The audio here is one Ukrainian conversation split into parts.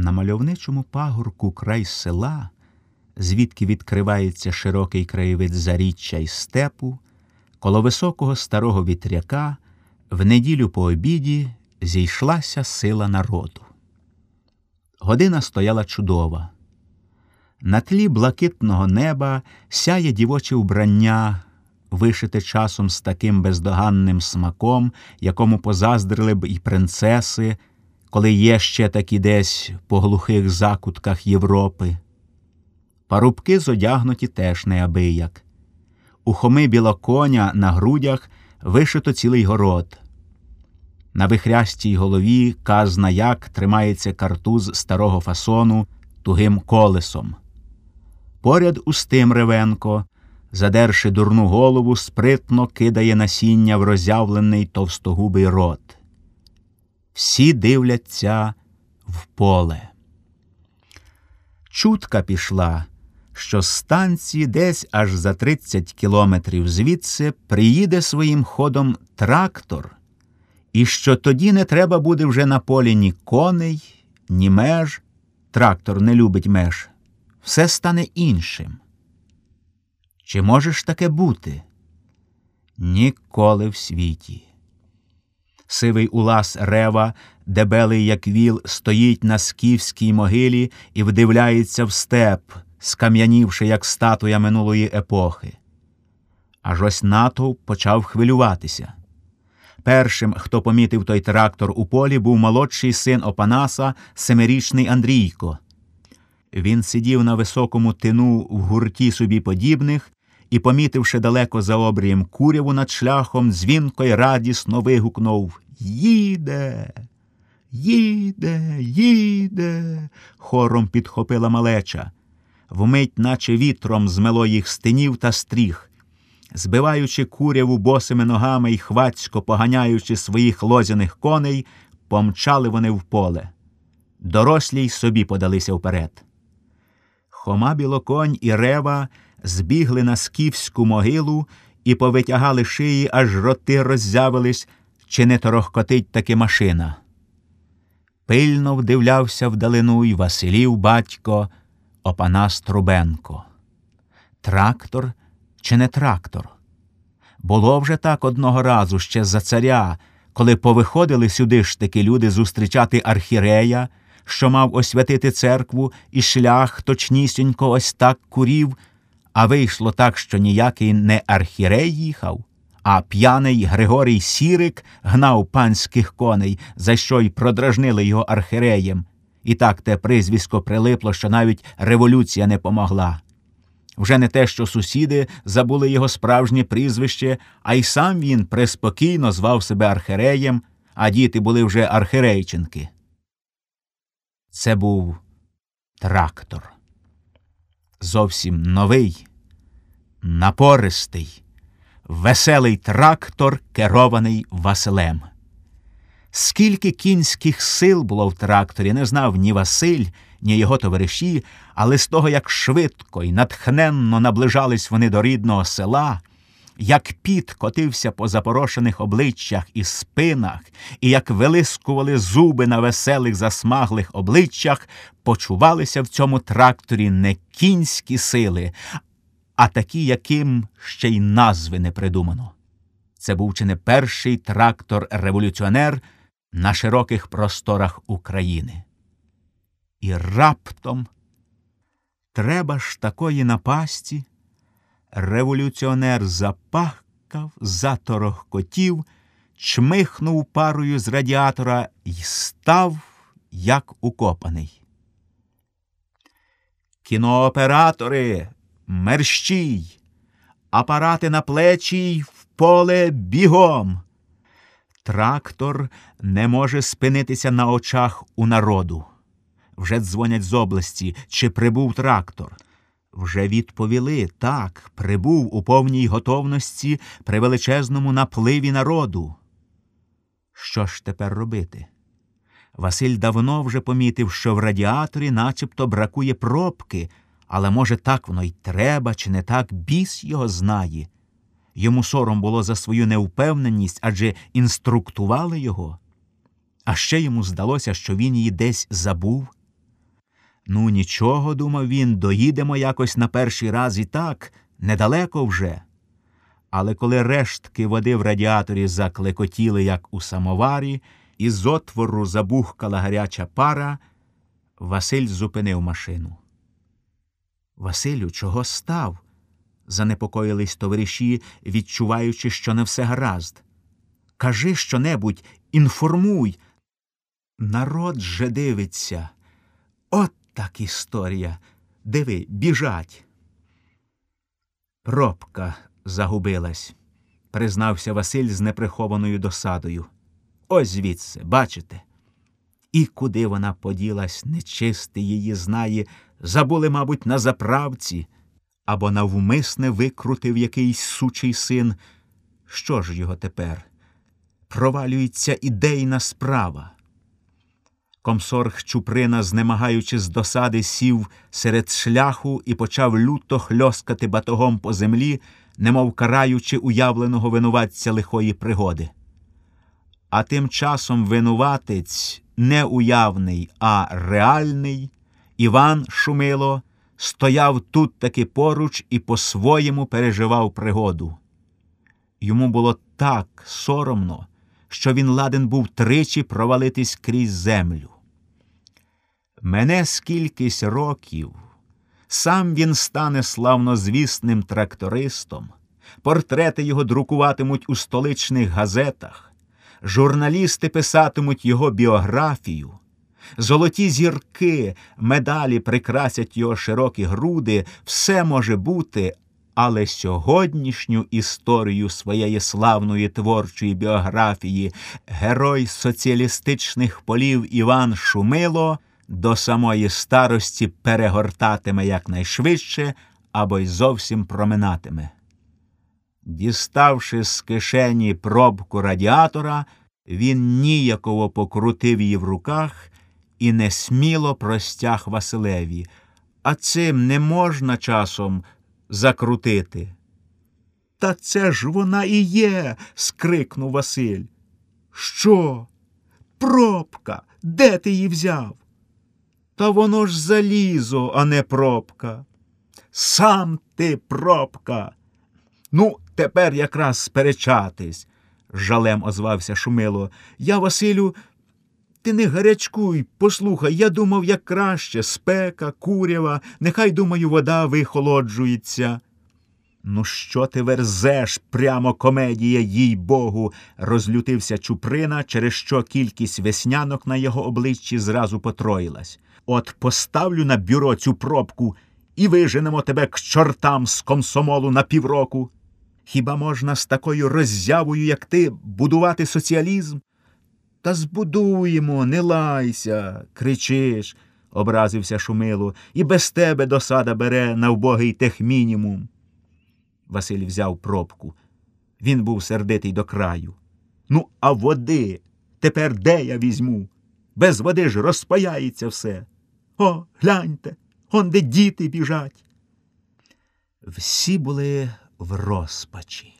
На мальовничому пагорку край села, звідки відкривається широкий краєвид заріччя й степу, коло високого старого вітряка, в неділю по обіді зійшлася сила народу. Година стояла чудова. На тлі блакитного неба сяє дівоче вбрання, вишите часом з таким бездоганним смаком, якому позаздрили б і принцеси, коли є ще такі десь по глухих закутках Європи. Парубки зодягнуті теж неабияк. У хоми білоконя на грудях вишито цілий город. На вихрястій голові казна як тримається картуз старого фасону тугим колесом. Поряд устим Ревенко, задерши дурну голову, спритно кидає насіння в роззявлений товстогубий рот. Всі дивляться в поле. Чутка пішла, що станції десь аж за 30 кілометрів звідси приїде своїм ходом трактор, і що тоді не треба буде вже на полі ні коней, ні меж. Трактор не любить меж. Все стане іншим. Чи можеш таке бути? Ніколи в світі. Сивий улас рева, дебелий, як віл, стоїть на скіфській могилі і вдивляється в степ, скам'янівши, як статуя минулої епохи. Аж ось натовп почав хвилюватися. Першим, хто помітив той трактор у полі, був молодший син Опанаса, семирічний Андрійко. Він сидів на високому тину в гурті собі подібних і, помітивши далеко за обрієм куряву над шляхом, дзвінко й радісно вигукнув Їде, їде, їде. хором підхопила малеча. Вмить, наче вітром, змело їх стинів та стріх. Збиваючи куряву босими ногами й хвацько поганяючи своїх лозяних коней, помчали вони в поле. Дорослі й собі подалися вперед. Хома білоконь і рева збігли на скіфську могилу і повитягали шиї, аж роти роззявились, чи не торохкотить таки машина. Пильно вдивлявся вдалину й Василів батько Опанас Трубенко. Трактор чи не трактор? Було вже так одного разу ще за царя, коли повиходили сюди ж таки люди зустрічати архірея, що мав освятити церкву, і шлях точнісінько ось так курів, а вийшло так, що ніякий не архірей їхав, а п'яний Григорій Сірик гнав панських коней, за що й продражнили його архіреєм. І так те призвісько прилипло, що навіть революція не помогла. Вже не те, що сусіди забули його справжнє прізвище, а й сам він преспокійно звав себе архиреєм, а діти були вже архирейченки. Це був трактор. Зовсім новий, напористий, веселий трактор, керований Василем. Скільки кінських сил було в тракторі, не знав ні Василь, ні його товариші, але з того, як швидко і натхненно наближались вони до рідного села, як піт котився по запорошених обличчях і спинах, і як вилискували зуби на веселих засмаглих обличчях, почувалися в цьому тракторі не кінські сили, а такі, яким ще й назви не придумано. Це був чи не перший трактор-революціонер на широких просторах України. І раптом треба ж такої напасті. Революціонер запахкав, заторохкотів, чмихнув парою з радіатора і став, як укопаний. Кінооператори, мерщій, апарати на плечі й в поле бігом. Трактор не може спинитися на очах у народу. Вже дзвонять з області, чи прибув трактор. Вже відповіли так, прибув у повній готовності при величезному напливі народу. Що ж тепер робити? Василь давно вже помітив, що в радіаторі начебто бракує пробки, але, може, так воно й треба, чи не так біс його знає. Йому сором було за свою невпевненість адже інструктували його. А ще йому здалося, що він її десь забув. Ну, нічого, думав він, доїдемо якось на перший раз і так, недалеко вже. Але коли рештки води в радіаторі заклекотіли, як у самоварі, і з отвору забухкала гаряча пара, Василь зупинив машину. Василю, чого став? занепокоїлись товариші, відчуваючи, що не все гаразд. Кажи щонебудь, інформуй. Народ же дивиться. От так історія. Диви, біжать. Пробка загубилась, признався Василь з неприхованою досадою. Ось звідси, бачите? І куди вона поділась, нечистий її знає, забули, мабуть, на заправці або навмисне викрутив якийсь сучий син. Що ж його тепер? Провалюється ідейна справа. Комсорг Чуприна, знемагаючи з досади, сів серед шляху і почав люто хльоскати батогом по землі, немов караючи уявленого винуватця лихої пригоди. А тим часом винуватець не уявний, а реальний, Іван Шумило, стояв тут таки поруч і по-своєму переживав пригоду. Йому було так соромно, що він ладен був тричі провалитись крізь землю. Мене скількись років, сам він стане славнозвісним трактористом, портрети його друкуватимуть у столичних газетах, журналісти писатимуть його біографію, золоті зірки, медалі прикрасять його широкі груди, все може бути, але сьогоднішню історію своєї славної творчої біографії герой соціалістичних полів Іван Шумило до самої старості перегортатиме якнайшвидше або й зовсім проминатиме. Діставши з кишені пробку радіатора, він ніяково покрутив її в руках і несміло простяг Василеві. А цим не можна часом закрутити. Та це ж вона і є. скрикнув Василь. Що? Пробка. Де ти її взяв? Та воно ж залізо, а не пробка. Сам ти пробка. Ну, тепер якраз сперечатись, жалем озвався Шумило. Я, Василю, ти не гарячкуй, послухай, я думав, як краще спека, курява, нехай, думаю, вода вихолоджується. Ну, що ти верзеш, прямо комедія, їй богу, розлютився Чуприна, через що кількість веснянок на його обличчі зразу потроїлась. От поставлю на бюро цю пробку і виженемо тебе к чортам з комсомолу на півроку. Хіба можна з такою роззявою, як ти, будувати соціалізм? Та збудуємо, не лайся, кричиш, образився Шумило, і без тебе досада бере на вбогий техмінімум. Василь взяв пробку. Він був сердитий до краю. Ну, а води тепер де я візьму? Без води ж розпаяється все. О, гляньте, он де діти біжать. Всі були в розпачі.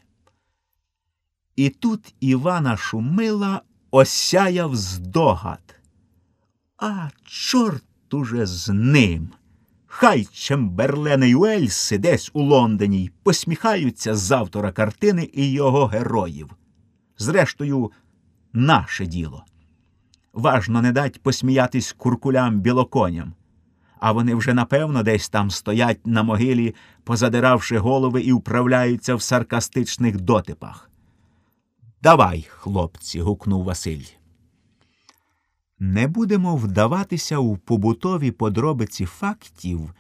І тут Івана Шумила осяяв здогад. А чорт уже з ним. Хай Чемберлен і Уельси десь у Лондоні й посміхаються з автора картини і його героїв. Зрештою, наше діло. Важно не дать посміятись куркулям білоконям, а вони вже напевно десь там стоять на могилі, позадиравши голови і вправляються в саркастичних дотипах. Давай, хлопці, гукнув Василь. Не будемо вдаватися у побутові подробиці фактів,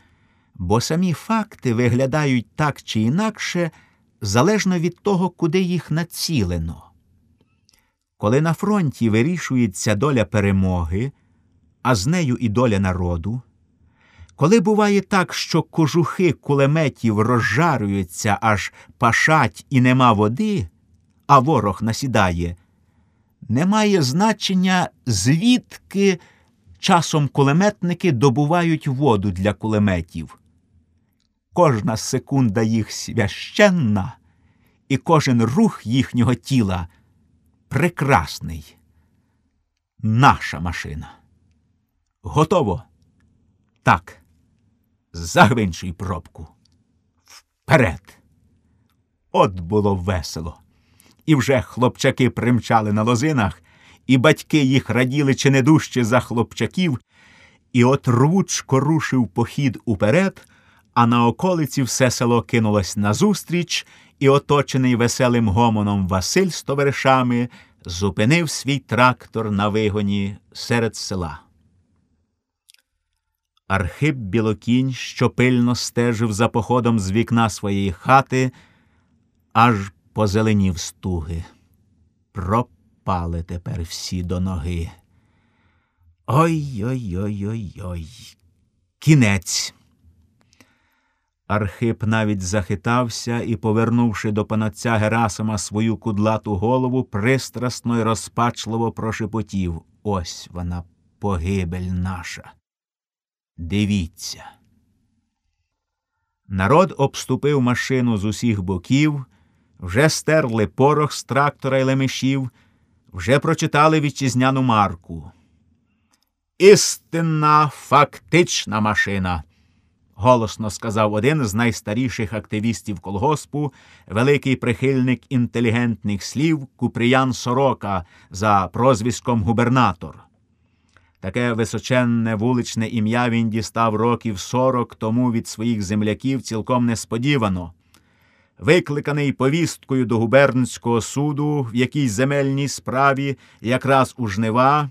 бо самі факти виглядають так чи інакше залежно від того, куди їх націлено. Коли на фронті вирішується доля перемоги, а з нею і доля народу, коли буває так, що кожухи кулеметів розжарюються, аж пашать і нема води а ворог насідає, не має значення, звідки часом кулеметники добувають воду для кулеметів. Кожна секунда їх священна, і кожен рух їхнього тіла прекрасний. Наша машина. Готово. Так, загвинчуй пробку. Вперед. От було весело. І вже хлопчаки примчали на лозинах, і батьки їх раділи чи не дужче за хлопчаків, і от рвучко рушив похід уперед, а на околиці все село кинулось назустріч, і, оточений веселим гомоном Василь з товаришами, зупинив свій трактор на вигоні серед села. Архип Білокінь, що пильно стежив за походом з вікна своєї хати, аж позеленів стуги. Пропали тепер всі до ноги. Ой-ой-ой-ой-ой. Кінець. Архип навіть захитався і, повернувши до панотця Герасима свою кудлату голову, пристрасно й розпачливо прошепотів Ось вона, погибель наша. Дивіться. Народ обступив машину з усіх боків, вже стерли порох з трактора й лемешів, вже прочитали вітчизняну марку. Істинна фактична машина, голосно сказав один з найстаріших активістів колгоспу, великий прихильник інтелігентних слів Куприян Сорока за прозвиськом губернатор. Таке височенне вуличне ім'я він дістав років сорок тому від своїх земляків цілком несподівано. Викликаний повісткою до губернського суду в якійсь земельній справі, якраз у жнива,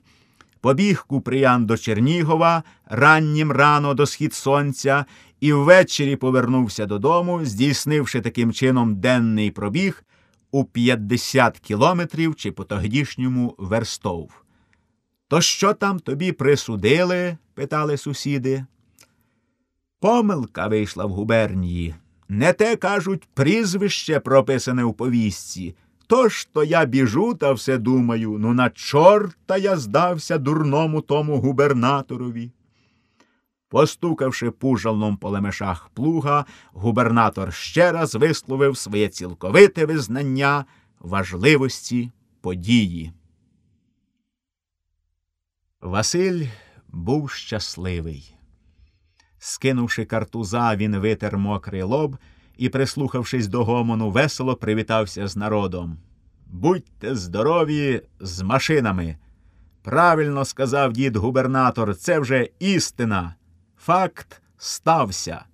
побіг Куприян до Чернігова раннім рано до схід сонця і ввечері повернувся додому, здійснивши таким чином денний пробіг у 50 кілометрів чи по тогдішньому верстов. То що там тобі присудили? питали сусіди. Помилка вийшла в губернії. Не те, кажуть, прізвище прописане в повістці. Тож то я біжу та все думаю, ну на чорта я здався дурному тому губернаторові. Постукавши пужалном по лемешах плуга, губернатор ще раз висловив своє цілковите визнання важливості події. Василь був щасливий. Скинувши картуза, він витер мокрий лоб і, прислухавшись до гомону, весело привітався з народом. Будьте здорові з машинами. Правильно сказав дід губернатор, це вже істина. Факт стався.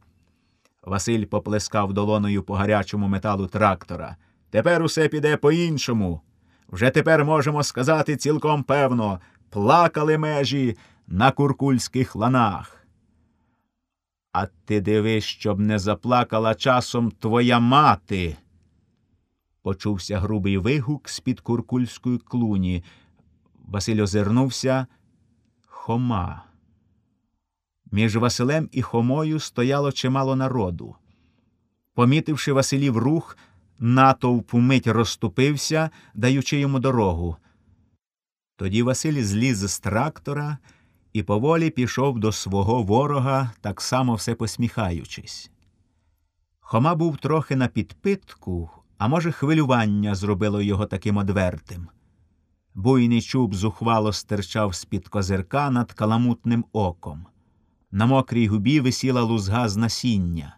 Василь поплескав долоною по гарячому металу трактора. Тепер усе піде по-іншому. Вже тепер можемо сказати цілком певно плакали межі на куркульських ланах. А ти дивись, щоб не заплакала часом твоя мати. Почувся грубий вигук з-під куркульської клуні. Василь озирнувся Хома. Між Василем і Хомою стояло чимало народу. Помітивши Василів рух, натовп мить розступився, даючи йому дорогу. Тоді Василь зліз з трактора і поволі пішов до свого ворога, так само все посміхаючись. Хома був трохи на підпитку, а може, хвилювання зробило його таким одвертим. Буйний чуб зухвало стирчав з-під козирка над каламутним оком. На мокрій губі висіла лузга з насіння.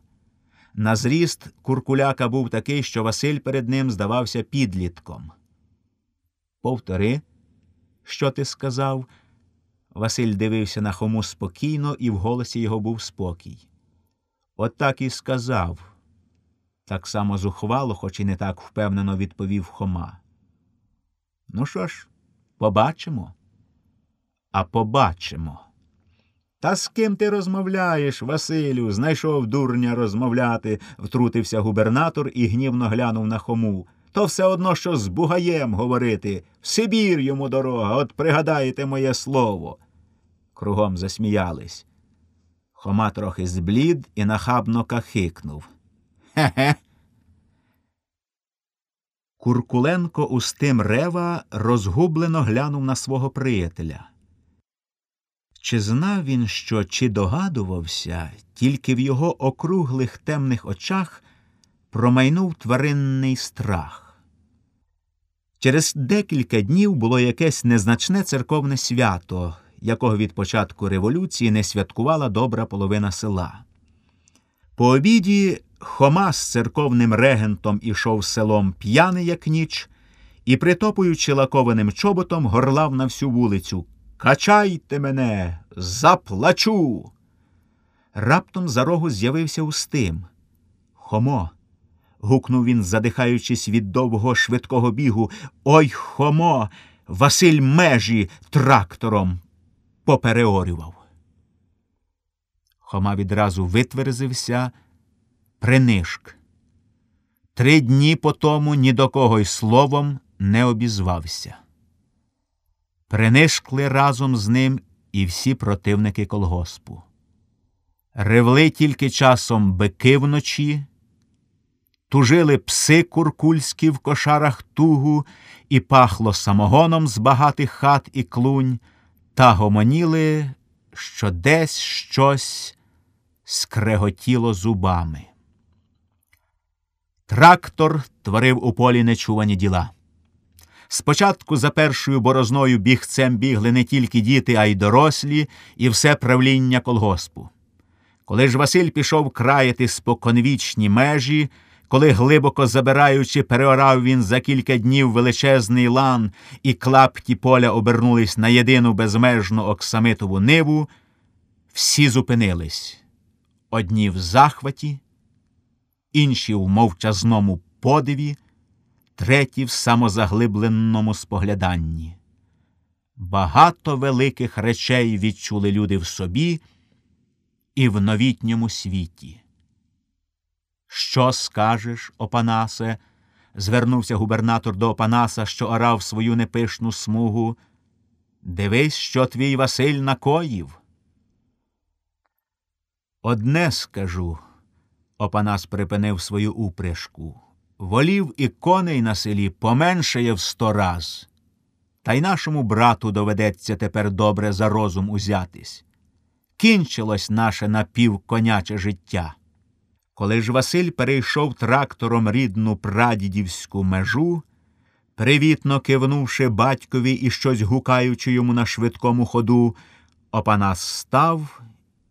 На зріст куркуляка був такий, що Василь перед ним здавався підлітком. Повтори, що ти сказав? Василь дивився на хому спокійно, і в голосі його був спокій. От так і сказав. Так само зухвало, хоч і не так впевнено відповів Хома. Ну що ж, побачимо? А побачимо. Та з ким ти розмовляєш, Василю? знайшов дурня розмовляти, втрутився губернатор і гнівно глянув на хому. То все одно, що з бугаєм говорити. В Сибір йому дорога, от пригадаєте моє слово. Кругом засміялись. Хома трохи зблід і нахабно кахикнув. Хе-хе. Куркуленко устим рева розгублено глянув на свого приятеля. Чи знав він, що, чи догадувався, тільки в його округлих темних очах промайнув тваринний страх. Через декілька днів було якесь незначне церковне свято, якого від початку революції не святкувала добра половина села. По обіді Хома з церковним регентом ішов селом п'яний, як ніч, і, притопуючи лакованим чоботом, горлав на всю вулицю Качайте мене, заплачу. Раптом за рогу з'явився Устим. Хомо. гукнув він, задихаючись від довгого швидкого бігу. Ой, Хомо, Василь межі трактором попереорював. Хома відразу витверзився, принишк. Три дні по тому ні до кого й словом не обізвався. Принишкли разом з ним і всі противники колгоспу. Ревли тільки часом бики вночі, тужили пси куркульські в кошарах тугу, і пахло самогоном з багатих хат і клунь, та гомоніли, що десь щось скреготіло зубами. Трактор творив у полі нечувані діла. Спочатку за першою борозною бігцем бігли не тільки діти, а й дорослі, і все правління колгоспу. Коли ж Василь пішов краяти споконвічні межі, коли, глибоко забираючи, переорав він за кілька днів величезний лан, і клапті поля обернулись на єдину безмежну оксамитову ниву, всі зупинились одні в захваті, інші в мовчазному подиві, треті в самозаглибленому спогляданні. Багато великих речей відчули люди в собі і в новітньому світі. Що скажеш, Опанасе? звернувся губернатор до Опанаса, що орав свою непишну смугу. Дивись, що твій Василь накоїв. Одне скажу, Опанас припинив свою упряжку. Волів і коней на селі поменшає в сто раз. Та й нашому брату доведеться тепер добре за розум узятись. Кінчилось наше напівконяче життя. Коли ж Василь перейшов трактором рідну прадідівську межу, привітно кивнувши батькові і щось гукаючи йому на швидкому ходу, Опанас став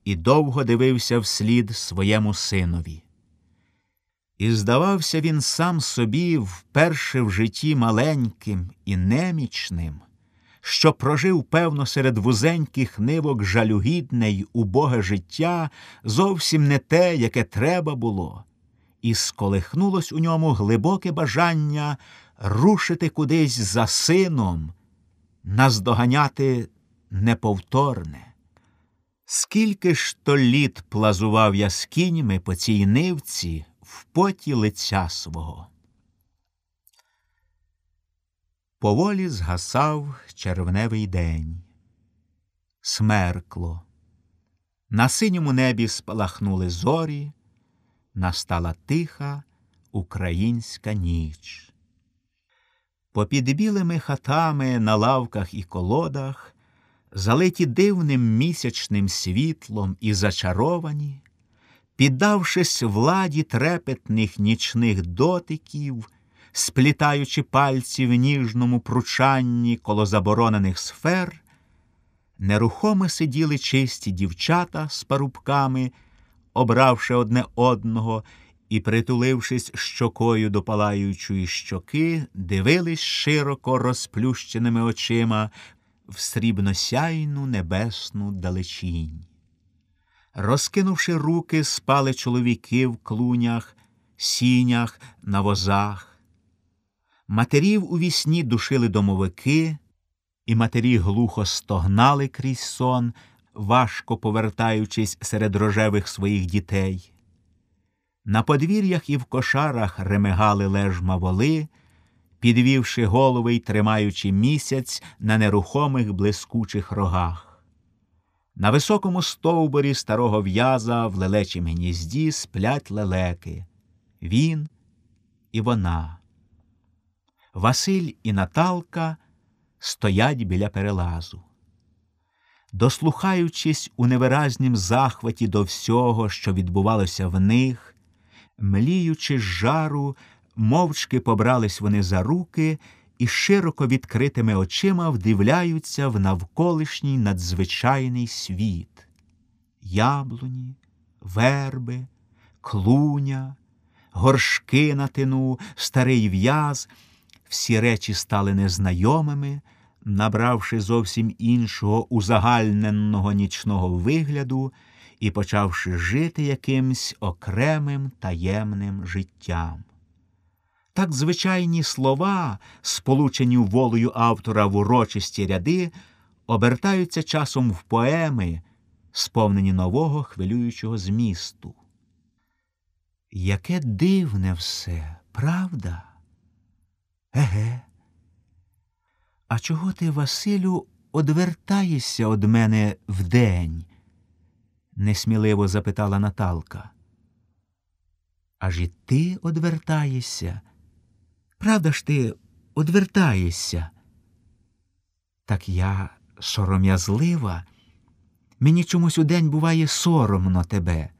і довго дивився вслід своєму синові. І здавався він сам собі вперше в житті маленьким і немічним що прожив, певно, серед вузеньких нивок жалюгідне й убоге життя зовсім не те, яке треба було, і сколихнулось у ньому глибоке бажання рушити кудись за сином, наздоганяти неповторне. Скільки ж то літ плазував я з кіньми по цій нивці в поті лиця свого. Поволі згасав червневий день. Смеркло. На синьому небі спалахнули зорі, настала тиха українська ніч. Попід білими хатами на лавках і колодах, залиті дивним місячним світлом і зачаровані, піддавшись владі трепетних нічних дотиків сплітаючи пальці в ніжному пручанні коло заборонених сфер, нерухомо сиділи чисті дівчата з парубками, обравши одне одного і, притулившись щокою до палаючої щоки, дивились широко розплющеними очима в срібносяйну небесну далечінь. Розкинувши руки, спали чоловіки в клунях, сінях, на возах. Матерів у вісні душили домовики, і матері глухо стогнали крізь сон, важко повертаючись серед рожевих своїх дітей. На подвір'ях і в кошарах ремигали лежма воли, підвівши голови й тримаючи місяць на нерухомих блискучих рогах. На високому стовборі старого в'яза в лелечім гнізді сплять лелеки. Він і вона. Василь і Наталка стоять біля перелазу. Дослухаючись у невиразнім захваті до всього, що відбувалося в них, мліючи з жару, мовчки побрались вони за руки і широко відкритими очима вдивляються в навколишній надзвичайний світ яблуні, верби, клуня, горшки на тину, старий в'яз, всі речі стали незнайомими, набравши зовсім іншого узагальненого нічного вигляду і почавши жити якимсь окремим таємним життям. Так звичайні слова, сполучені волею автора в урочисті ряди, обертаються часом в поеми, сповнені нового хвилюючого змісту. Яке дивне все, правда? Еге. А чого ти, Василю, одвертаєшся од мене вдень? несміливо запитала Наталка. Аж і ти одвертаєшся. Правда ж ти одвертаєшся? Так я сором'язлива, мені чомусь удень буває соромно тебе.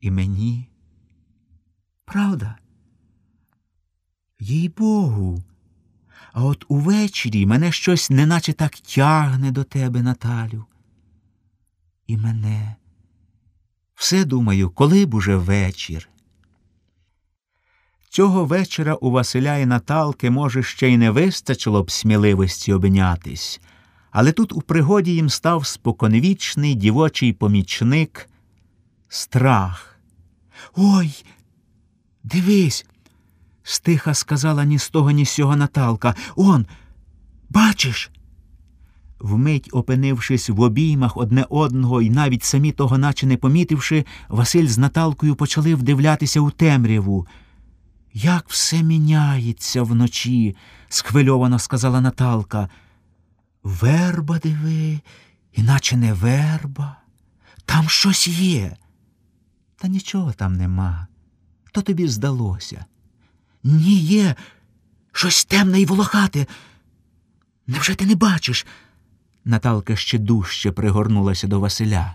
І мені, правда? Їй Богу, а от увечері мене щось неначе так тягне до тебе, Наталю. І мене. Все думаю, коли б уже вечір. Цього вечора у Василя і Наталки, може, ще й не вистачило б сміливості обнятись, але тут у пригоді їм став споконвічний дівочий помічник страх. Ой, дивись, стиха сказала ні з того, ні з сього Наталка. Он, бачиш? Вмить опинившись в обіймах одне одного і навіть самі того, наче не помітивши, Василь з Наталкою почали вдивлятися у темряву. Як все міняється вночі, схвильовано сказала Наталка. Верба диви, іначе не верба. Там щось є. Та нічого там нема. То тобі здалося. Ні, є щось темне і волохате. Невже ти не бачиш? Наталка ще дужче пригорнулася до Василя.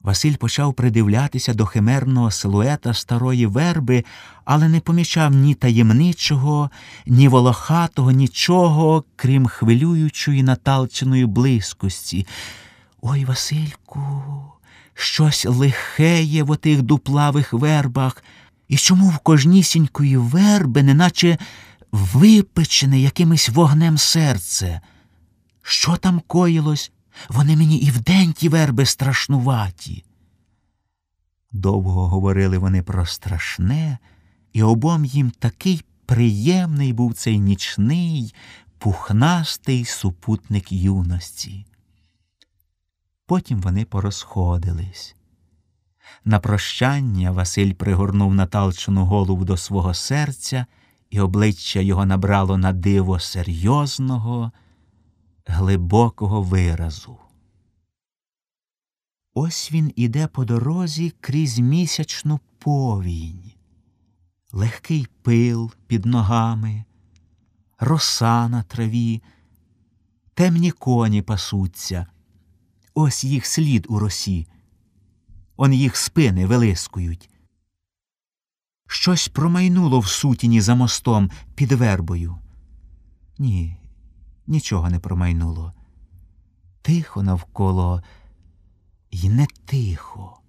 Василь почав придивлятися до химерного силуета старої верби, але не помічав ні таємничого, ні волохатого, нічого, крім хвилюючої наталченої близькості. Ой, Васильку, щось лихе є в отих дуплавих вербах, і чому в кожнісінької верби, неначе випечене якимось вогнем серце? Що там коїлось? Вони мені і вдень ті верби страшнуваті. Довго говорили вони про страшне, і обом їм такий приємний був цей нічний, пухнастий супутник юності. Потім вони порозходились. На прощання Василь пригорнув Наталчину голову до свого серця, і обличчя його набрало на диво серйозного глибокого виразу. Ось він іде по дорозі крізь місячну повінь, легкий пил під ногами, роса на траві, темні коні пасуться, ось їх слід у росі, он їх спини вилискують. Щось промайнуло в сутіні за мостом під вербою. Ні, нічого не промайнуло. Тихо навколо й не тихо,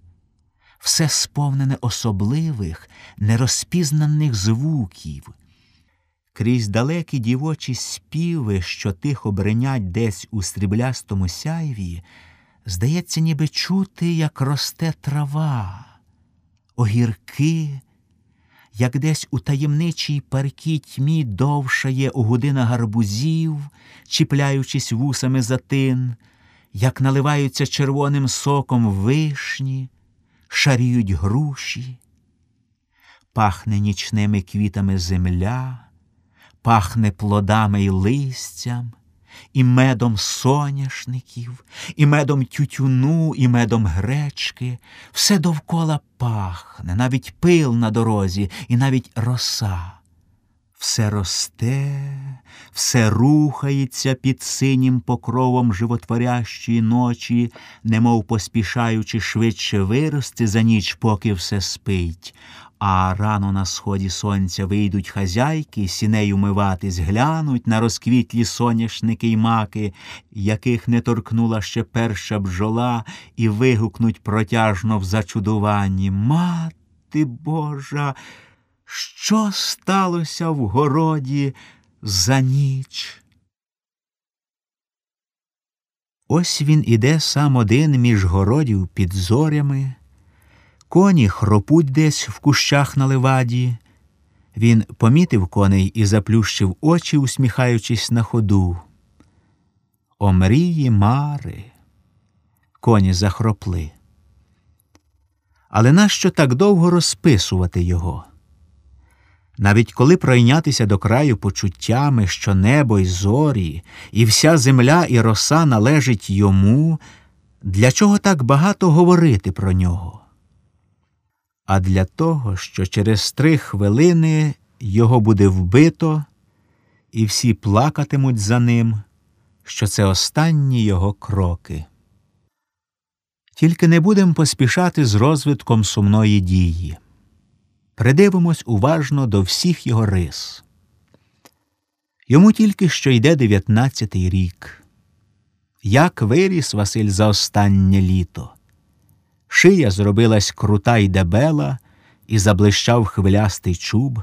все сповнене особливих, нерозпізнаних звуків. Крізь далекі дівочі співи, що тихо бринять десь у стріблястому сяйві, здається, ніби чути, як росте трава, огірки, як десь у таємничій паркій тьмі довшає у година гарбузів, чіпляючись вусами за тин, як наливаються червоним соком вишні, шаріють груші, пахне нічними квітами земля, пахне плодами й листям і медом соняшників, і медом тютюну, і медом гречки, все довкола пахне, навіть пил на дорозі, і навіть роса. Все росте, все рухається під синім покровом животворящої ночі, немов поспішаючи швидше вирости за ніч, поки все спить. А рано на сході сонця вийдуть хазяйки, сінею миватись, глянуть на розквітлі соняшники й маки, яких не торкнула ще перша бджола, і вигукнуть протяжно в зачудуванні Мати Божа! Що сталося в городі за ніч? Ось він іде сам один між городів під зорями, коні хропуть десь в кущах на леваді. Він помітив коней і заплющив очі, усміхаючись на ходу. О мрії мари, коні захропли. Але нащо так довго розписувати його? Навіть коли пройнятися до краю почуттями, що небо й зорі, і вся земля і роса належить йому, для чого так багато говорити про нього? А для того, що через три хвилини його буде вбито, і всі плакатимуть за ним, що це останні його кроки. Тільки не будемо поспішати з розвитком сумної дії придивимось уважно до всіх його рис. Йому тільки що йде дев'ятнадцятий рік. Як виріс Василь за останнє літо. Шия зробилась крута й дебела, і заблищав хвилястий чуб.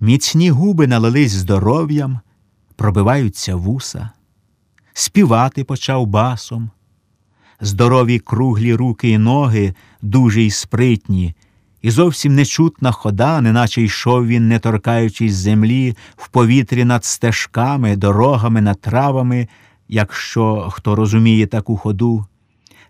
Міцні губи налились здоров'ям, пробиваються вуса, співати почав басом. Здорові круглі руки й ноги, дуже й спритні, і зовсім нечутна хода, неначе йшов він, не торкаючись землі, в повітрі над стежками, дорогами, над травами, якщо хто розуміє таку ходу.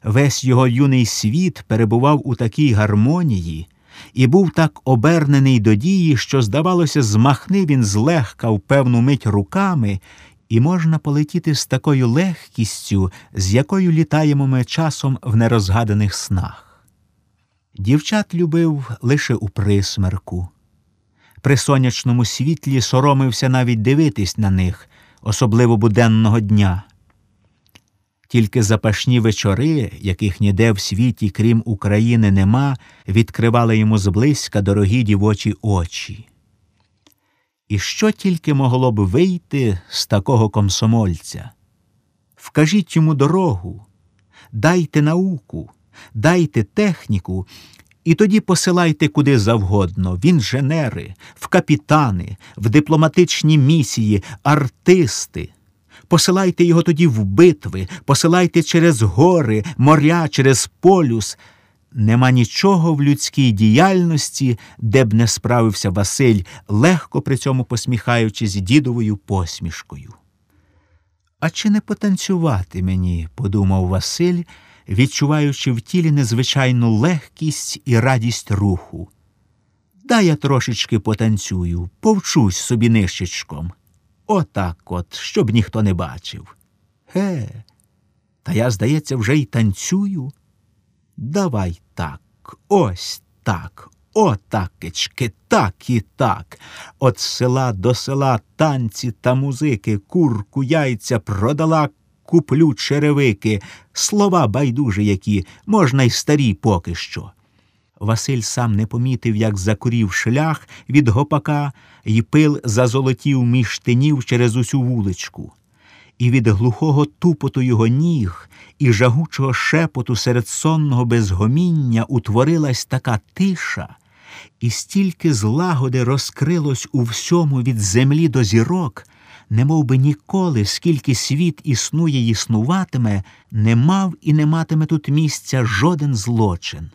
Весь його юний світ перебував у такій гармонії і був так обернений до дії, що, здавалося, змахни він злегка в певну мить руками, і можна полетіти з такою легкістю, з якою літаємо ми часом в нерозгаданих снах. Дівчат любив лише у присмерку. При сонячному світлі соромився навіть дивитись на них, особливо буденного дня. Тільки запашні вечори, яких ніде в світі, крім України, нема, відкривали йому зблизька дорогі дівочі очі. І що тільки могло б вийти з такого комсомольця? Вкажіть йому дорогу, дайте науку дайте техніку, і тоді посилайте куди завгодно, в інженери, в капітани, в дипломатичні місії, артисти. Посилайте його тоді в битви, посилайте через гори, моря, через полюс. Нема нічого в людській діяльності, де б не справився Василь, легко при цьому посміхаючись дідовою посмішкою. А чи не потанцювати мені, подумав Василь відчуваючи в тілі незвичайну легкість і радість руху. Дай я трошечки потанцюю, повчусь собі нищечком. Отак от, щоб ніхто не бачив. Ге, та я, здається, вже й танцюю. Давай так, ось так, отакечки, так і так. От села до села танці та музики, курку, яйця продала куплю черевики, слова байдуже які, можна й старі поки що. Василь сам не помітив, як закурів шлях від гопака, і пил зазолотів між тинів через усю вуличку. І від глухого тупоту його ніг і жагучого шепоту серед сонного безгоміння утворилась така тиша, і стільки злагоди розкрилось у всьому від землі до зірок, не би ніколи, скільки світ існує існуватиме, не мав і не матиме тут місця жоден злочин.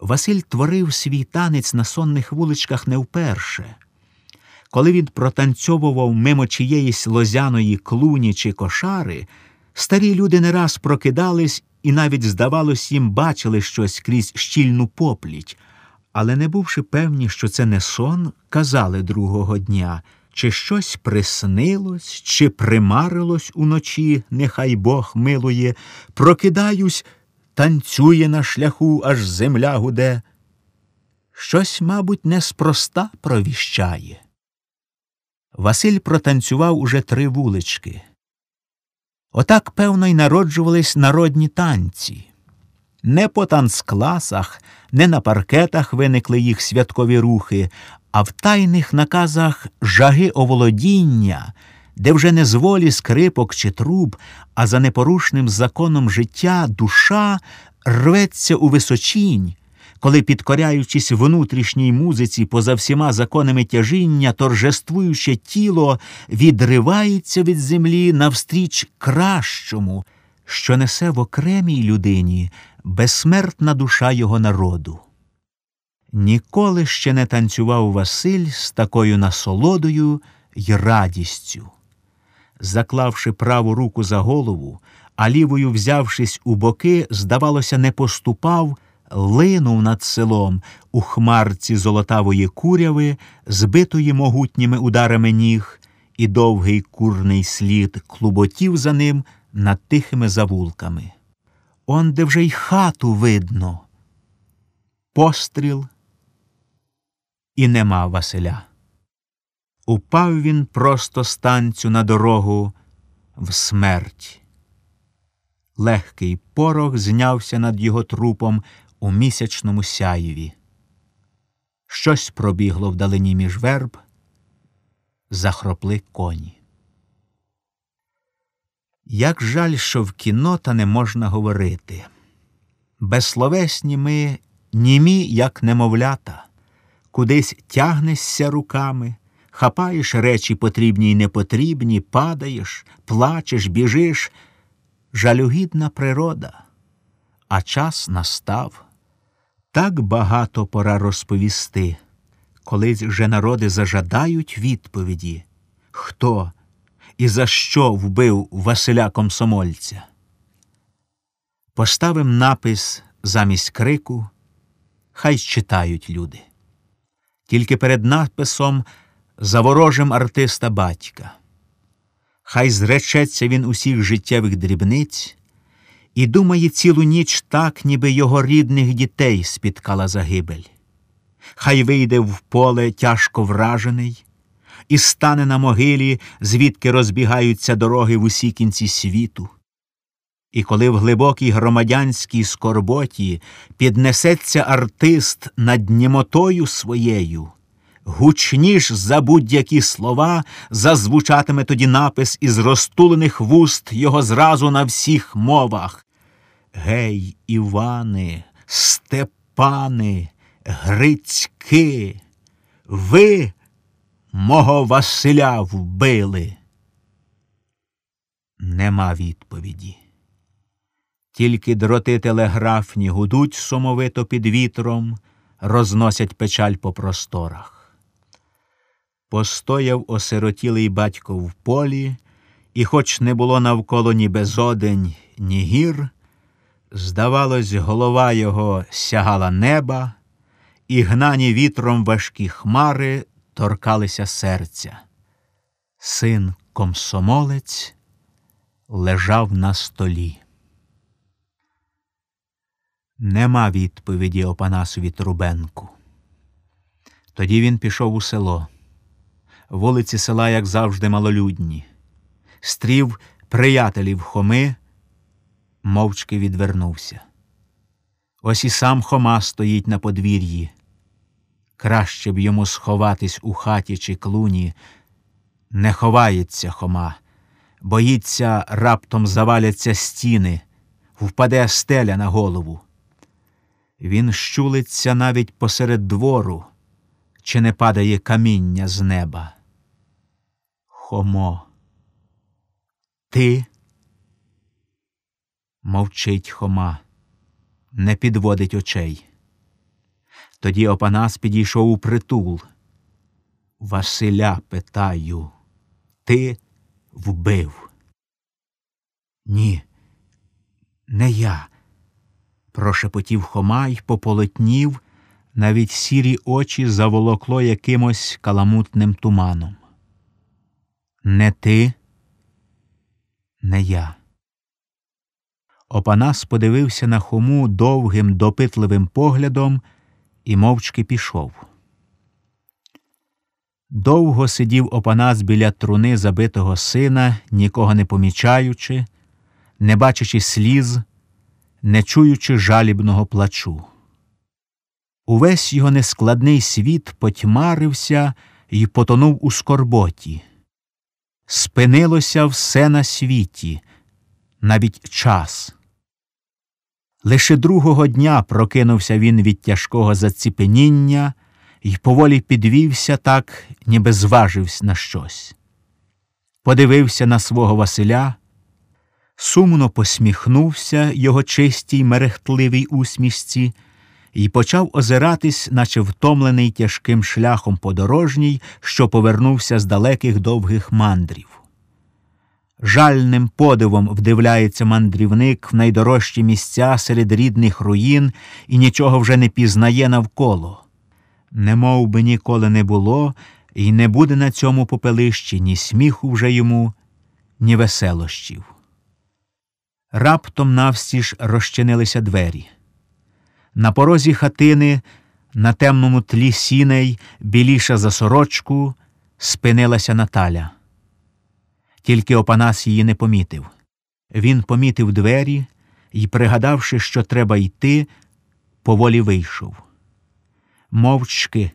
Василь творив свій танець на сонних вуличках не вперше. Коли він протанцьовував мимо чиєїсь лозяної клуні чи кошари, старі люди не раз прокидались і навіть, здавалось, їм бачили щось крізь щільну попліть, але, не бувши певні, що це не сон, казали другого дня чи щось приснилось, чи примарилось уночі, нехай Бог милує, прокидаюсь, танцює на шляху, аж земля гуде. Щось, мабуть, неспроста провіщає. Василь протанцював уже три вулички. Отак, певно, й народжувались народні танці. Не по танцкласах, не на паркетах виникли їх святкові рухи, а в тайних наказах жаги оволодіння, де вже не з волі скрипок чи труб, а за непорушним законом життя душа рветься у височінь, коли, підкоряючись внутрішній музиці поза всіма законами тяжіння, торжествуюче тіло відривається від землі навстріч кращому, що несе в окремій людині безсмертна душа його народу. Ніколи ще не танцював Василь з такою насолодою й радістю. Заклавши праву руку за голову, а лівою взявшись у боки, здавалося, не поступав, линув над селом у хмарці золотавої куряви, збитої могутніми ударами ніг, і довгий курний слід клуботів за ним над тихими завулками. Он де вже й хату видно. Постріл і нема Василя. Упав він просто станцю на дорогу в смерть. Легкий порох знявся над його трупом у місячному сяєві. Щось пробігло вдалині між верб, захропли коні. Як жаль, що в кіно та не можна говорити. Безсловесні ми німі, як немовлята, кудись тягнешся руками, хапаєш речі потрібні й непотрібні, падаєш, плачеш, біжиш. Жалюгідна природа, а час настав. Так багато пора розповісти, колись же народи зажадають відповіді, хто і за що вбив Василя Комсомольця. Поставим напис замість крику, хай читають люди. Тільки перед написом заворожим артиста батька. Хай зречеться він усіх життєвих дрібниць і думає цілу ніч так, ніби його рідних дітей спіткала загибель. Хай вийде в поле тяжко вражений і стане на могилі, звідки розбігаються дороги в усі кінці світу. І коли в глибокій громадянській скорботі піднесеться артист над німотою своєю, гучніш за будь-які слова зазвучатиме тоді напис із розтулених вуст його зразу на всіх мовах. Гей, Івани, Степани, Грицьки, ви мого Василя вбили. Нема відповіді. Тільки дроти телеграфні гудуть сумовито під вітром, розносять печаль по просторах. Постояв осиротілий батько в полі, і, хоч не було навколо ні безодень, ні гір, здавалось, голова його сягала неба, і гнані вітром важкі хмари торкалися серця. Син комсомолець лежав на столі. Нема відповіді Опанасові Трубенку. Тоді він пішов у село. Вулиці села, як завжди, малолюдні. Стрів приятелів Хоми, мовчки відвернувся. Ось і сам Хома стоїть на подвір'ї. Краще б йому сховатись у хаті чи клуні. Не ховається Хома, боїться, раптом заваляться стіни, впаде стеля на голову. Він щулиться навіть посеред двору, чи не падає каміння з неба. Хомо, ти мовчить Хома, не підводить очей. Тоді Опанас підійшов у притул. Василя питаю, ти вбив? Ні, не я. Прошепотів Хома й пополотнів, навіть сірі очі заволокло якимось каламутним туманом. Не ти, не я. Опанас подивився на Хому довгим, допитливим поглядом і мовчки пішов. Довго сидів Опанас біля труни забитого сина, нікого не помічаючи, не бачачи сліз, не чуючи жалібного плачу. Увесь його нескладний світ потьмарився і потонув у скорботі. Спинилося все на світі, навіть час. Лише другого дня прокинувся він від тяжкого заціпеніння і поволі підвівся так, ніби зважився на щось. Подивився на свого Василя, сумно посміхнувся його чистій мерехтливій усмішці і почав озиратись, наче втомлений тяжким шляхом подорожній, що повернувся з далеких довгих мандрів. Жальним подивом вдивляється мандрівник в найдорожчі місця серед рідних руїн і нічого вже не пізнає навколо. Не мов би ніколи не було, і не буде на цьому попелищі ні сміху вже йому, ні веселощів. Раптом навстіж розчинилися двері. На порозі хатини, на темному тлі сіней, біліша за сорочку, спинилася Наталя. Тільки Опанас її не помітив. Він помітив двері і, пригадавши, що треба йти, поволі вийшов. Мовчки,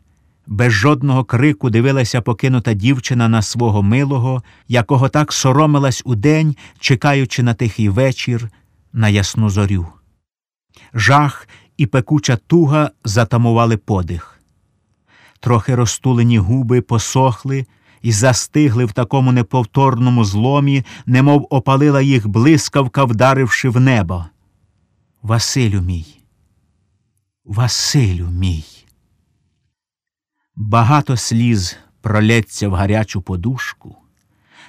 без жодного крику дивилася покинута дівчина на свого милого, якого так соромилась удень, чекаючи на тихий вечір, на ясну зорю. Жах і пекуча туга затамували подих. Трохи розтулені губи посохли і застигли в такому неповторному зломі, немов опалила їх блискавка, вдаривши в небо. Василю мій, Василю мій. Багато сліз пролється в гарячу подушку,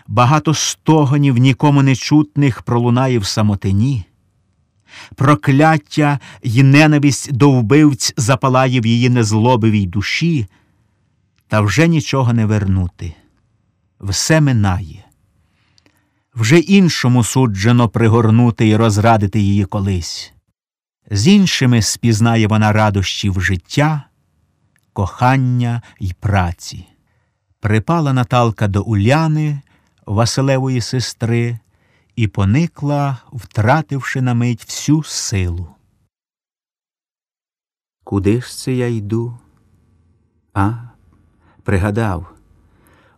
багато стогонів нікому не чутних пролунає в самотині, прокляття й ненависть до вбивць запалає в її незлобивій душі, та вже нічого не вернути. Все минає. Вже іншому суджено пригорнути і розрадити її колись. З іншими спізнає вона радощів життя кохання й праці. Припала Наталка до Уляни, Василевої сестри, і поникла, втративши на мить всю силу. Куди ж це я йду? А, пригадав.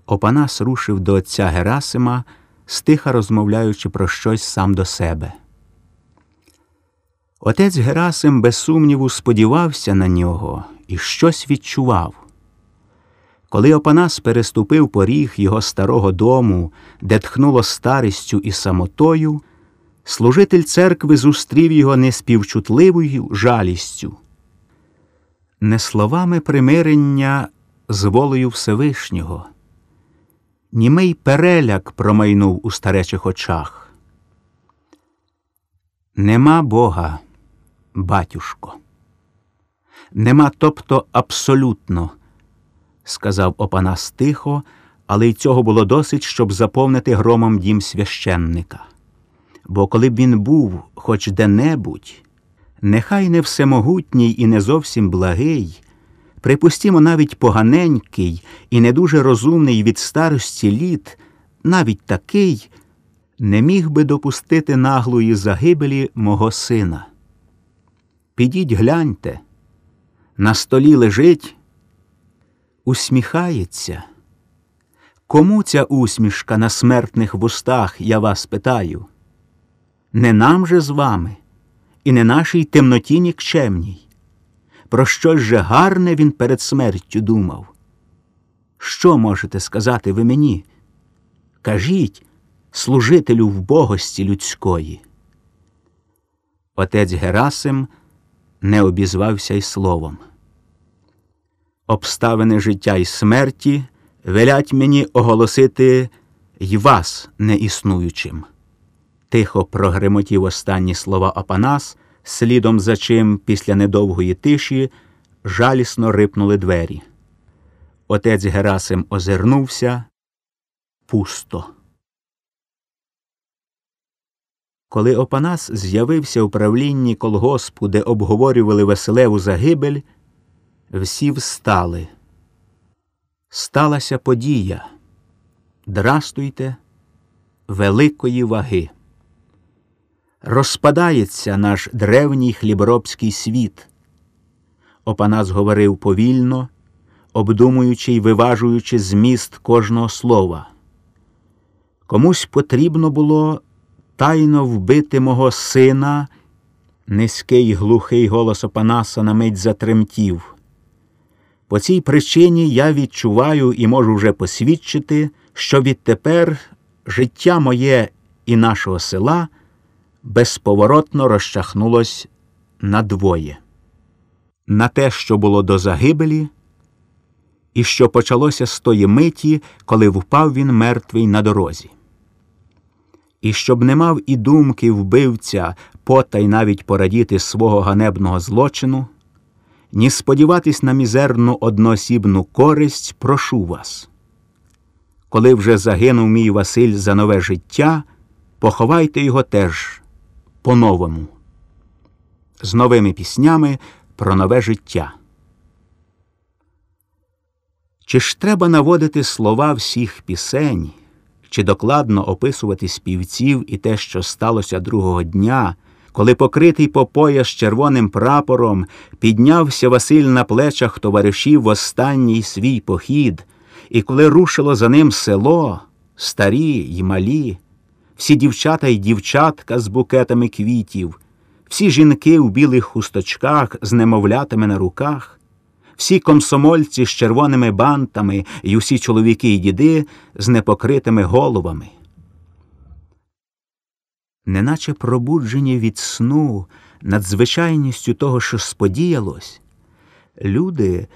Опанас рушив до отця Герасима, стиха розмовляючи про щось сам до себе. Отець Герасим, без сумніву, сподівався на нього і щось відчував. Коли Опанас переступив поріг його старого дому, де тхнуло старістю і самотою, служитель церкви зустрів його неспівчутливою жалістю. Не словами примирення з волею Всевишнього, німий переляк промайнув у старечих очах. Нема Бога, батюшко. Нема тобто абсолютно, сказав Опанас тихо, але й цього було досить, щоб заповнити громом дім священника. Бо коли б він був хоч де-небудь, нехай не всемогутній і не зовсім благий, припустімо, навіть поганенький і не дуже розумний від старості літ, навіть такий, не міг би допустити наглої загибелі мого сина. Підіть гляньте на столі лежить, усміхається. Кому ця усмішка на смертних вустах, я вас питаю? Не нам же з вами, і не нашій темноті нікчемній. Про щось же гарне він перед смертю думав. Що можете сказати ви мені? Кажіть, служителю вбогості людської. Отець Герасим не обізвався й словом обставини життя і смерті велять мені оголосити й вас неіснуючим. Тихо прогремотів останні слова Апанас, слідом за чим після недовгої тиші жалісно рипнули двері. Отець Герасим озирнувся пусто. Коли Опанас з'явився у правлінні колгоспу, де обговорювали Веселеву загибель, всі встали. Сталася подія. Драстуйте, великої ваги. Розпадається наш древній хліборобський світ. Опанас говорив повільно, обдумуючи й виважуючи зміст кожного слова. Комусь потрібно було тайно вбити мого сина. Низький глухий голос Опанаса на мить затремтів. По цій причині я відчуваю і можу вже посвідчити, що відтепер життя моє і нашого села безповоротно розчахнулось надвоє. На те, що було до загибелі, і що почалося з тої миті, коли впав він мертвий на дорозі. І щоб не мав і думки вбивця потай навіть порадіти свого ганебного злочину, ні сподіватись на мізерну одноосібну користь, прошу вас. Коли вже загинув мій Василь за нове життя, поховайте його теж по-новому, з новими піснями про нове життя. Чи ж треба наводити слова всіх пісень, чи докладно описувати співців і те, що сталося другого дня, коли покритий по пояс червоним прапором піднявся Василь на плечах товаришів в останній свій похід, і коли рушило за ним село, старі й малі, всі дівчата й дівчатка з букетами квітів, всі жінки у білих хусточках з немовлятами на руках всі комсомольці з червоними бантами і усі чоловіки й діди з непокритими головами. Неначе пробуджені від сну надзвичайністю того, що сподіялось, люди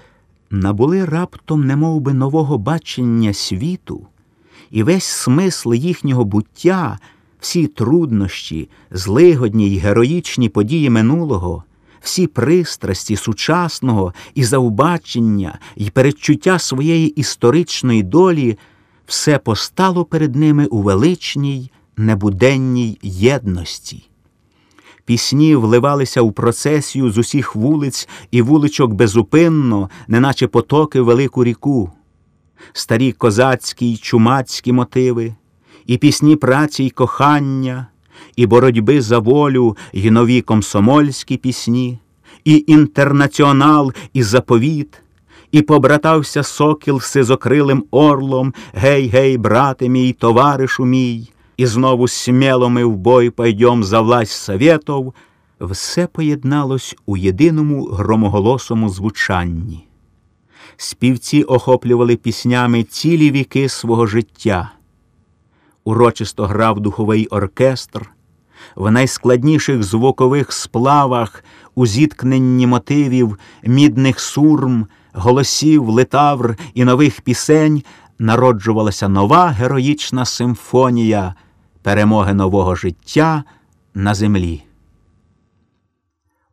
набули раптом немов би, нового бачення світу, і весь смисл їхнього буття, всі труднощі, злигодні й героїчні події минулого всі пристрасті сучасного і завбачення, і передчуття своєї історичної долі, все постало перед ними у величній небуденній єдності. Пісні вливалися у процесію з усіх вулиць і вуличок безупинно, неначе потоки велику ріку, старі козацькі й чумацькі мотиви, і пісні праці й кохання і боротьби за волю, і нові комсомольські пісні, і інтернаціонал, і заповіт, і побратався сокіл сизокрилим орлом, гей, гей, брате мій, товаришу мій, і знову сміло ми в бой пойдем за власть советов, все поєдналось у єдиному громоголосому звучанні. Співці охоплювали піснями цілі віки свого життя. Урочисто грав духовий оркестр, в найскладніших звукових сплавах, у зіткненні мотивів, мідних сурм, голосів, литавр і нових пісень народжувалася нова героїчна симфонія перемоги нового життя на землі.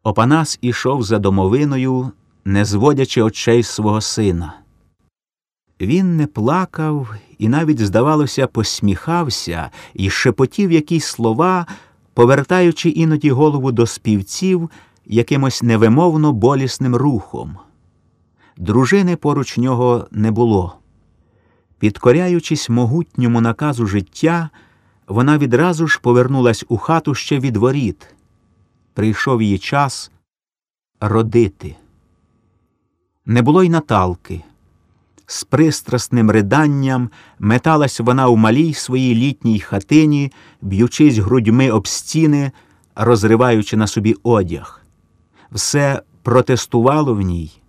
Опанас ішов за домовиною, не зводячи очей свого сина. Він не плакав і навіть, здавалося, посміхався і шепотів якісь слова повертаючи іноді голову до співців якимось невимовно болісним рухом. Дружини поруч нього не було. Підкоряючись могутньому наказу життя, вона відразу ж повернулась у хату ще від воріт. Прийшов її час родити. Не було й Наталки. З пристрасним риданням металась вона у малій своїй літній хатині, б'ючись грудьми об стіни, розриваючи на собі одяг. Все протестувало в ній,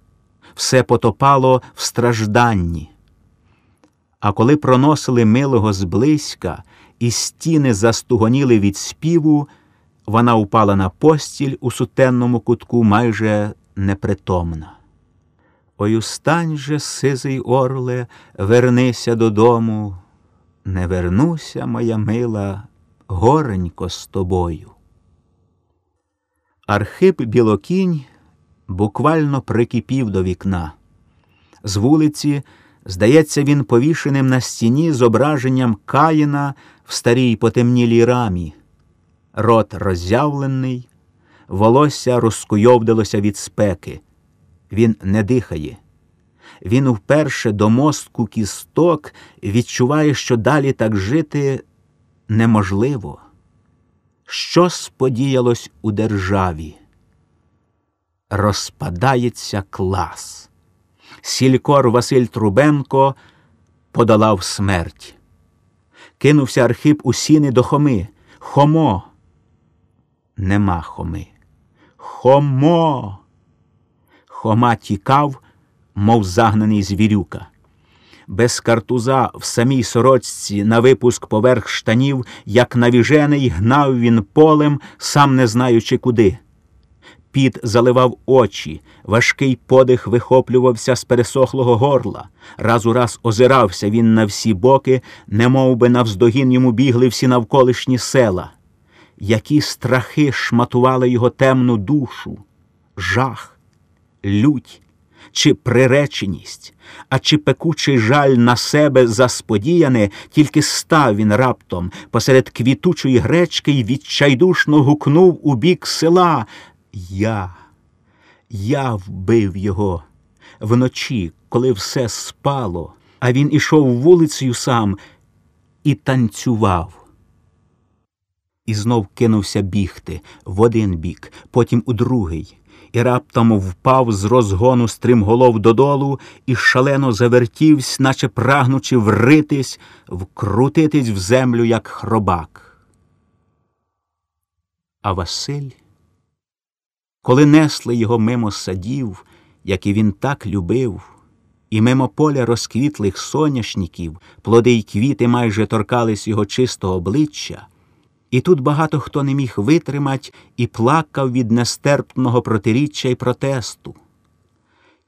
все потопало в стражданні. А коли проносили милого зблизька, і стіни застугоніли від співу, вона упала на постіль у сутенному кутку майже непритомна. Ой, устань же, сизий орле, вернися додому, не вернуся, моя мила, горенько з тобою. Архип Білокінь буквально прикипів до вікна. З вулиці, здається, він повішеним на стіні зображенням каїна в старій потемнілій рамі, рот роззявлений, волосся розкуйовдилося від спеки він не дихає. він вперше до мостку кісток відчуває, що далі так жити неможливо. Що сподіялось у державі? Розпадається клас. Сількор Василь Трубенко подолав смерть. Кинувся Архип у сіни до Хоми. Хомо. Нема Хоми. Хомо. Хома тікав, мов загнаний звірюка. Без картуза в самій сорочці на випуск поверх штанів, як навіжений, гнав він полем, сам не знаючи куди. Піт заливав очі, важкий подих вихоплювався з пересохлого горла. Раз у раз озирався він на всі боки, немов би навздогін йому бігли всі навколишні села. Які страхи шматували його темну душу, жах, лють чи приреченість, а чи пекучий жаль на себе засподіяне, тільки став він раптом посеред квітучої гречки й відчайдушно гукнув у бік села. Я, я вбив його вночі, коли все спало, а він ішов вулицею сам і танцював. І знов кинувся бігти в один бік, потім у другий, і раптом впав з розгону стрімголов додолу і шалено завертівсь, наче прагнучи вритись, вкрутитись в землю, як хробак. А Василь коли несли його мимо садів, які він так любив, і мимо поля розквітлих соняшників, плоди й квіти майже торкались його чистого обличчя, і тут багато хто не міг витримать і плакав від нестерпного протиріччя й протесту.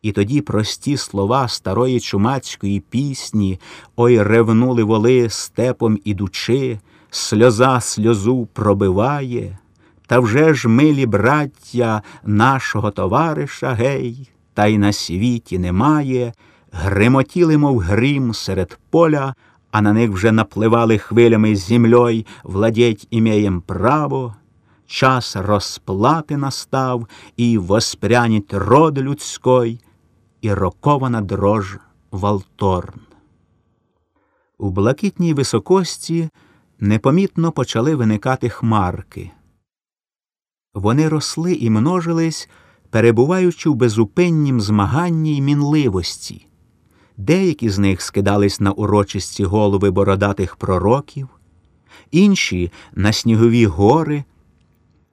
І тоді прості слова старої чумацької пісні ой ревнули воли степом ідучи, сльоза сльозу пробиває. Та вже ж, милі браття, нашого товариша гей, та й на світі немає, гримотіли, мов грім серед поля, а на них вже напливали хвилями з землей, владеть імеєм право. Час розплати настав, і воспряніть род людськой, і рокована дрож Валторн. У блакитній високості непомітно почали виникати хмарки. Вони росли і множились, перебуваючи в безупиннім змаганні й мінливості. Деякі з них скидались на урочисті голови бородатих пророків, інші на снігові гори,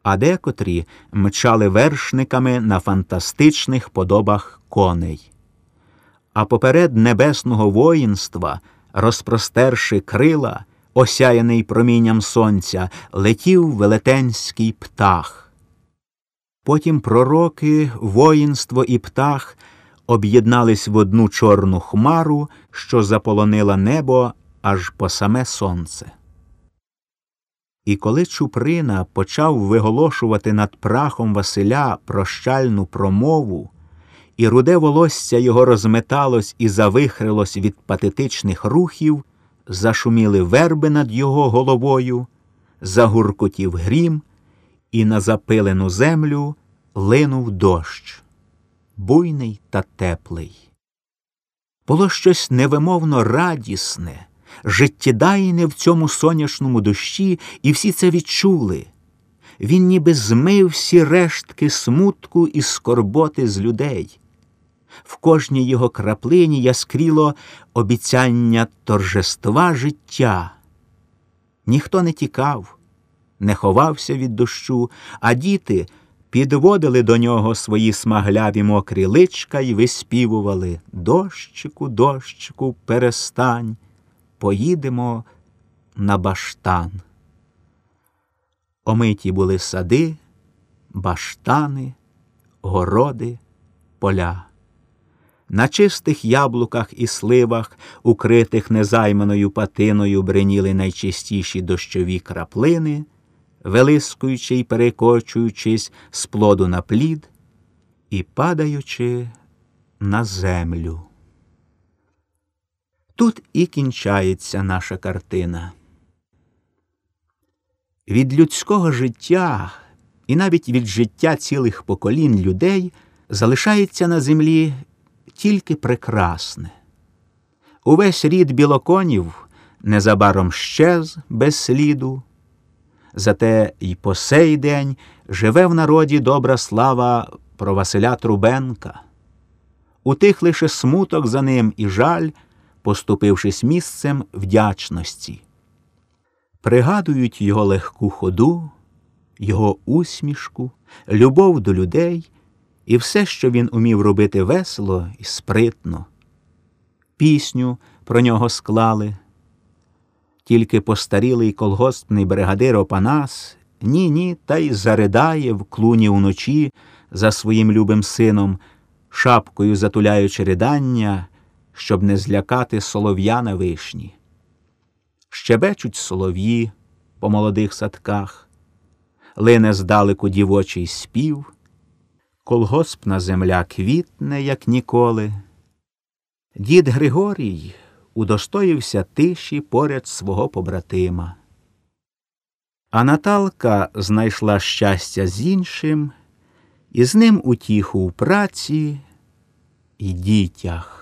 а декотрі мчали вершниками на фантастичних подобах коней. А поперед небесного воїнства, розпростерши крила, осяяний промінням сонця, летів велетенський птах. Потім пророки, воїнство і птах об'єднались в одну чорну хмару, що заполонила небо аж по саме сонце. І коли Чуприна почав виголошувати над прахом Василя прощальну промову, і руде волосся його розметалось і завихрилось від патетичних рухів, зашуміли верби над його головою, загуркотів грім і на запилену землю линув дощ, буйний та теплий. Було щось невимовно радісне, життєдайне в цьому сонячному дощі, і всі це відчули. Він ніби змив всі рештки смутку і скорботи з людей. В кожній його краплині яскріло обіцяння торжества життя. Ніхто не тікав не ховався від дощу, а діти підводили до нього свої смагляві мокрі личка і виспівували Дощику, дощику, перестань, поїдемо на баштан. Омиті були сади, баштани, городи, поля. На чистих яблуках і сливах, укритих незайманою патиною, бреніли найчистіші дощові краплини вилискуючи й перекочуючись з плоду на плід і падаючи на землю. Тут і кінчається наша картина. Від людського життя і навіть від життя цілих поколінь людей залишається на землі тільки прекрасне. Увесь рід білоконів незабаром щез без сліду. Зате й по сей день живе в народі добра слава про Василя Трубенка. У тих лише смуток за ним і жаль, поступившись місцем вдячності. Пригадують його легку ходу, його усмішку, любов до людей і все, що він умів робити весело і спритно. Пісню про нього склали. Тільки постарілий колгоспний бригадир Опанас ні, ні, та й заридає в клуні вночі за своїм любим сином, шапкою затуляючи ридання, щоб не злякати солов'я на вишні. Щебечуть солов'ї по молодих садках, лине здалеку дівочий спів, колгоспна земля квітне, як ніколи. Дід Григорій удостоївся тиші поряд свого побратима. А Наталка знайшла щастя з іншим, і з ним утіху у праці і дітях.